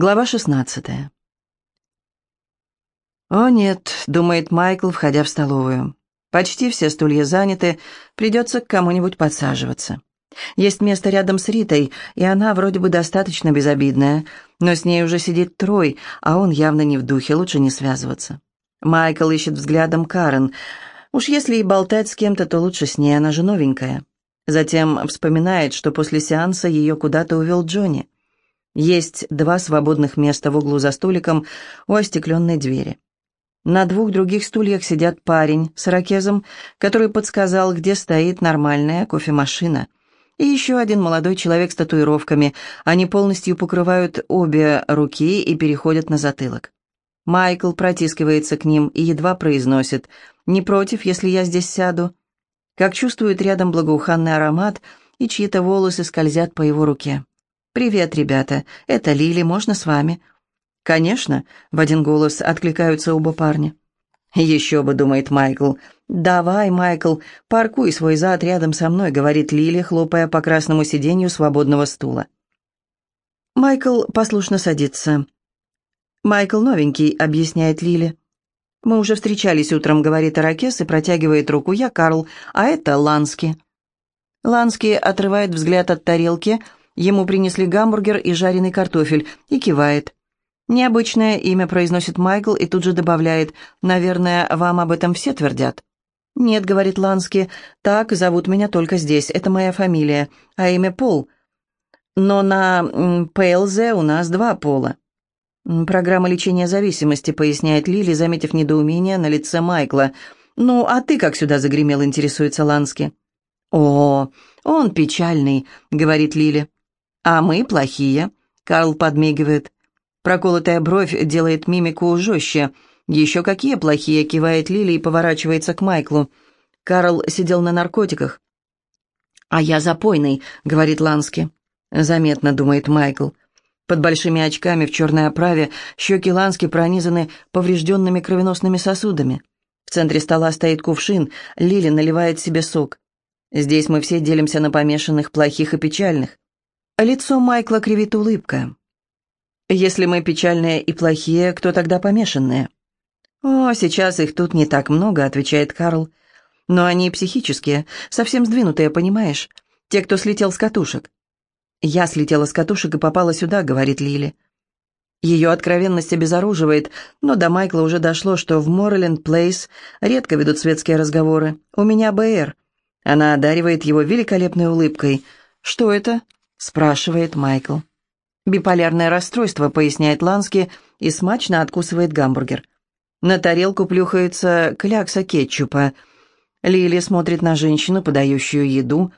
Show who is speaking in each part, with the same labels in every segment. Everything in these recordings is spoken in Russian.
Speaker 1: Глава 16. «О нет», — думает Майкл, входя в столовую. «Почти все стулья заняты, придется к кому-нибудь подсаживаться. Есть место рядом с Ритой, и она вроде бы достаточно безобидная, но с ней уже сидит Трой, а он явно не в духе, лучше не связываться». Майкл ищет взглядом Карен. Уж если и болтать с кем-то, то лучше с ней, она же новенькая. Затем вспоминает, что после сеанса ее куда-то увел Джонни. Есть два свободных места в углу за столиком у остекленной двери. На двух других стульях сидят парень с ракезом, который подсказал, где стоит нормальная кофемашина. И еще один молодой человек с татуировками. Они полностью покрывают обе руки и переходят на затылок. Майкл протискивается к ним и едва произносит «Не против, если я здесь сяду?» Как чувствует рядом благоуханный аромат, и чьи-то волосы скользят по его руке. «Привет, ребята, это Лили, можно с вами?» «Конечно», — в один голос откликаются оба парня. «Еще бы», — думает Майкл. «Давай, Майкл, паркуй свой зад рядом со мной», — говорит Лили, хлопая по красному сиденью свободного стула. Майкл послушно садится. «Майкл новенький», — объясняет Лили. «Мы уже встречались утром», — говорит Аракес и протягивает руку. «Я Карл, а это Лански». Лански отрывает взгляд от тарелки — Ему принесли гамбургер и жареный картофель, и кивает. «Необычное имя», — произносит Майкл и тут же добавляет. «Наверное, вам об этом все твердят». «Нет», — говорит Лански, — «так зовут меня только здесь, это моя фамилия, а имя Пол. Но на ПЛЗ у нас два пола». «Программа лечения зависимости», — поясняет Лили, заметив недоумение на лице Майкла. «Ну, а ты как сюда загремел?» — интересуется Лански. «О, он печальный», — говорит Лили. «А мы плохие», — Карл подмигивает. Проколотая бровь делает мимику жестче. «Еще какие плохие», — кивает Лили и поворачивается к Майклу. Карл сидел на наркотиках. «А я запойный», — говорит Лански. «Заметно», — думает Майкл. Под большими очками в черной оправе щеки Лански пронизаны поврежденными кровеносными сосудами. В центре стола стоит кувшин, Лили наливает себе сок. Здесь мы все делимся на помешанных, плохих и печальных. Лицо Майкла кривит улыбка. «Если мы печальные и плохие, кто тогда помешанные?» «О, сейчас их тут не так много», — отвечает Карл. «Но они психические, совсем сдвинутые, понимаешь? Те, кто слетел с катушек». «Я слетела с катушек и попала сюда», — говорит Лили. Ее откровенность обезоруживает, но до Майкла уже дошло, что в Морриленд Плейс редко ведут светские разговоры. «У меня БР». Она одаривает его великолепной улыбкой. «Что это?» Спрашивает Майкл. «Биполярное расстройство», — поясняет Лански и смачно откусывает гамбургер. На тарелку плюхается клякса кетчупа. Лили смотрит на женщину, подающую еду.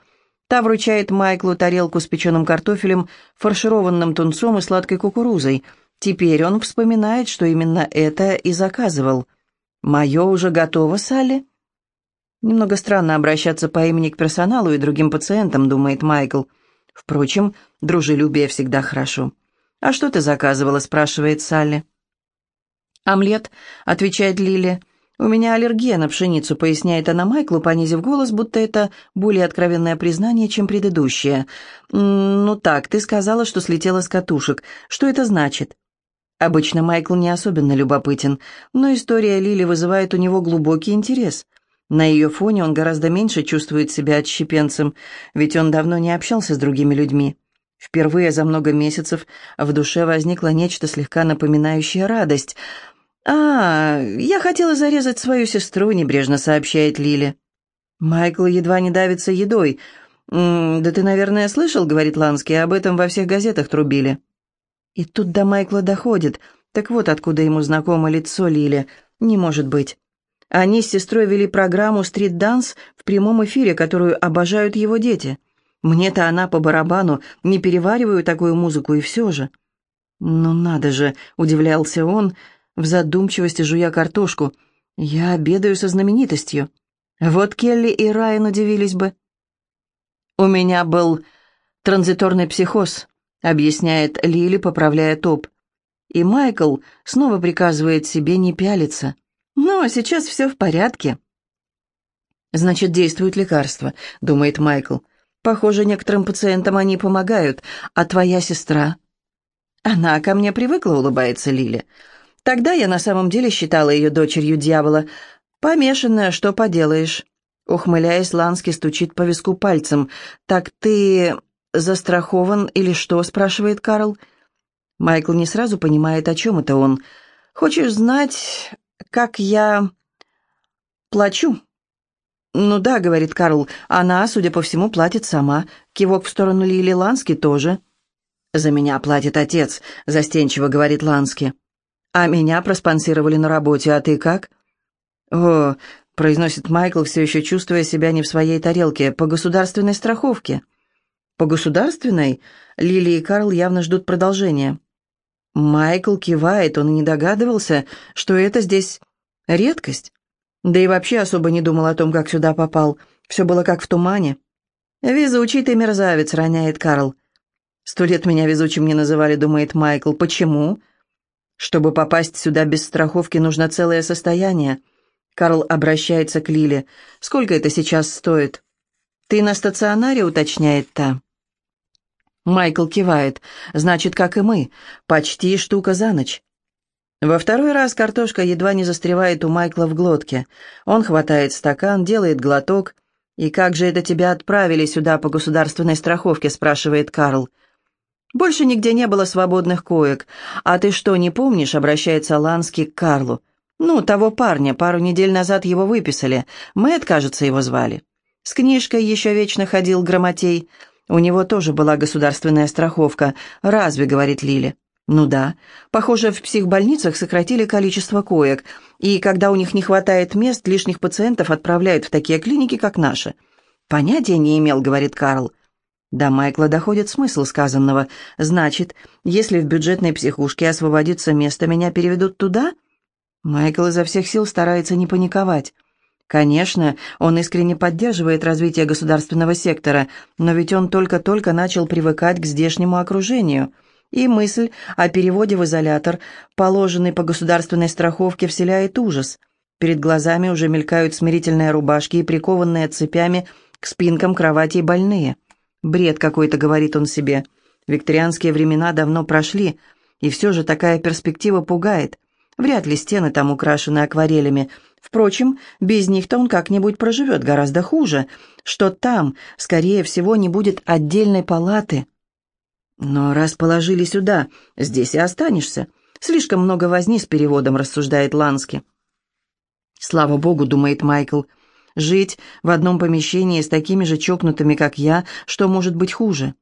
Speaker 1: Та вручает Майклу тарелку с печеным картофелем, фаршированным тунцом и сладкой кукурузой. Теперь он вспоминает, что именно это и заказывал. «Мое уже готово, Салли?» Немного странно обращаться по имени к персоналу и другим пациентам, думает Майкл. «Майкл». Впрочем, дружелюбие всегда хорошо. «А что ты заказывала?» – спрашивает Салли. «Омлет», – отвечает Лили. «У меня аллергия на пшеницу», – поясняет она Майклу, понизив голос, будто это более откровенное признание, чем предыдущее. «Ну так, ты сказала, что слетела с катушек. Что это значит?» Обычно Майкл не особенно любопытен, но история Лили вызывает у него глубокий интерес – на ее фоне он гораздо меньше чувствует себя отщепенцем, ведь он давно не общался с другими людьми. Впервые за много месяцев в душе возникло нечто слегка напоминающее радость. «А, я хотела зарезать свою сестру», — небрежно сообщает Лили. Майкл едва не давится едой. «Да ты, наверное, слышал, — говорит Ланский, — об этом во всех газетах трубили». И тут до Майкла доходит. Так вот откуда ему знакомо лицо Лили. Не может быть. Они с сестрой вели программу «Стрит-данс» в прямом эфире, которую обожают его дети. Мне-то она по барабану, не перевариваю такую музыку, и все же. «Ну надо же», — удивлялся он, в задумчивости жуя картошку. «Я обедаю со знаменитостью. Вот Келли и Райан удивились бы». «У меня был транзиторный психоз», — объясняет Лили, поправляя топ. И Майкл снова приказывает себе не пялиться. «Ну, а сейчас все в порядке». «Значит, действуют лекарства», — думает Майкл. «Похоже, некоторым пациентам они помогают. А твоя сестра?» Она ко мне привыкла, улыбается Лили. Тогда я на самом деле считала ее дочерью дьявола. Помешанная, что поделаешь. Ухмыляясь, Ланский стучит по виску пальцем. «Так ты застрахован или что?» — спрашивает Карл. Майкл не сразу понимает, о чем это он. «Хочешь знать, как я плачу?» «Ну да», — говорит Карл, — «она, судя по всему, платит сама. Кивок в сторону Лили Лански тоже». «За меня платит отец», — застенчиво говорит Лански. «А меня проспонсировали на работе, а ты как?» «О, произносит Майкл, все еще чувствуя себя не в своей тарелке, по государственной страховке. По государственной? Лили и Карл явно ждут продолжения. Майкл кивает, он и не догадывался, что это здесь редкость. Да и вообще особо не думал о том, как сюда попал. Все было как в тумане. «Везучий ты мерзавец», — роняет Карл. «Сто лет меня везучим не называли», — думает Майкл. «Почему?» «Чтобы попасть сюда без страховки, нужно целое состояние. Карл обращается к Лиле. «Сколько это сейчас стоит?» «Ты на стационаре?» — уточняет та. Майкл кивает. «Значит, как и мы. Почти штука за ночь». Во второй раз картошка едва не застревает у Майкла в глотке. Он хватает стакан, делает глоток. «И как же это тебя отправили сюда по государственной страховке?» — спрашивает Карл. «Больше нигде не было свободных коек. А ты что, не помнишь?» — обращается Ланский к Карлу. Ну, того парня, пару недель назад его выписали. Мэтт, кажется, его звали. С книжкой еще вечно ходил грамотей. У него тоже была государственная страховка. «Разве?» — говорит Лили. «Ну да. Похоже, в психбольницах сократили количество коек, и когда у них не хватает мест, лишних пациентов отправляют в такие клиники, как наши». «Понятия не имел», — говорит Карл. До Майкла доходит смысл сказанного. «Значит, если в бюджетной психушке освободится место, меня переведут туда?» Майкл изо всех сил старается не паниковать. Конечно, он искренне поддерживает развитие государственного сектора, но ведь он только-только начал привыкать к здешнему окружению. И мысль о переводе в изолятор, положенный по государственной страховке, вселяет ужас. Перед глазами уже мелькают смирительные рубашки и прикованные цепями к спинкам кроватей больные. «Бред какой-то», — говорит он себе. «Викторианские времена давно прошли, и все же такая перспектива пугает». Вряд ли стены там украшены акварелями. Впрочем, без них-то он как-нибудь проживет гораздо хуже, что там, скорее всего, не будет отдельной палаты. Но раз положили сюда, здесь и останешься. Слишком много возни с переводом, рассуждает Лански. Слава богу, думает Майкл, жить в одном помещении с такими же чокнутыми, как я, что может быть хуже?